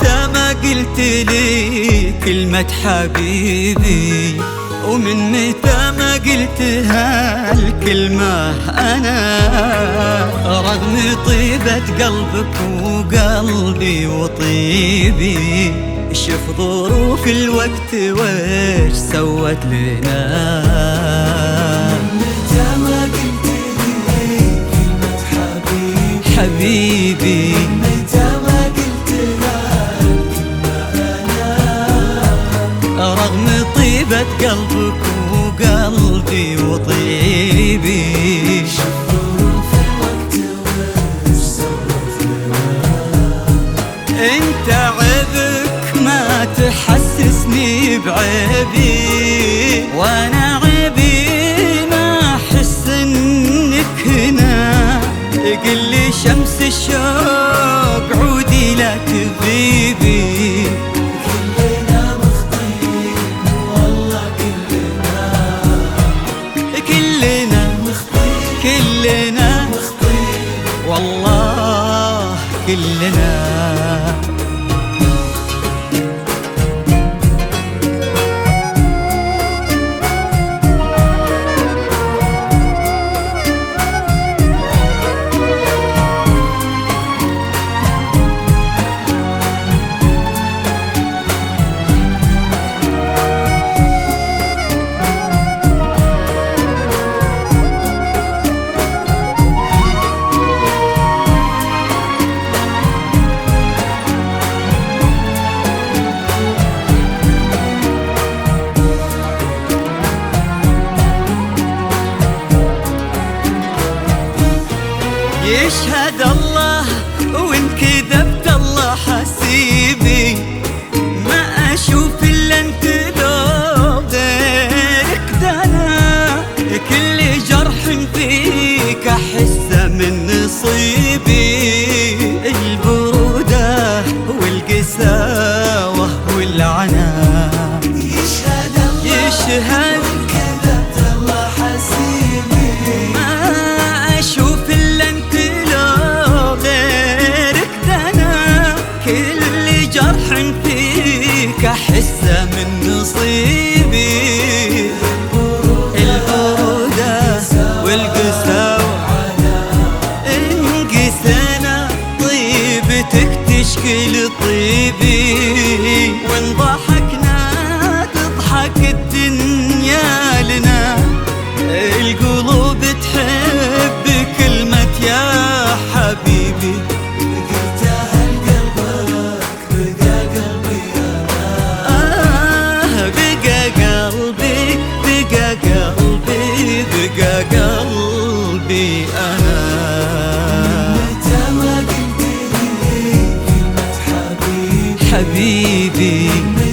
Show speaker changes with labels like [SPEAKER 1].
[SPEAKER 1] من متى ما قلت لي كلمة حبيبي؟ ومن متى ما قلت هالكلمة أنا؟ رغم طيبة قلبك وقلبي وطيبي شوف ظروف الوقت وش سوت لنا.
[SPEAKER 2] متى ما قلت لي كلمة حبيبي؟
[SPEAKER 1] حبيبي.
[SPEAKER 2] متى
[SPEAKER 1] رغم طيبة قلبك وقلبي وطيبي انت عيبك ما تحسسني بعيبي وأنا عيبي ما أحس إنك هنا. قل لي شمس الشوق μένα يشهد الله وإن كذبت الله حسيبي. ما أشوف إلا أنت لو غيرك دنا كل جرح فيك احسه من نصيبي. البرودة والقساوة والعنى
[SPEAKER 2] يشهد الله.
[SPEAKER 1] يشهد تشكل طيبي وإن ضحكنا تضحك الدنيا لنا. القلوب تحب كلمة يا حبيبي.
[SPEAKER 2] قلتها لقلبك بقى قلبي أنا
[SPEAKER 1] آه بقى قلبي بقى قلبي بقى قلبي. أنا
[SPEAKER 2] حبيبي.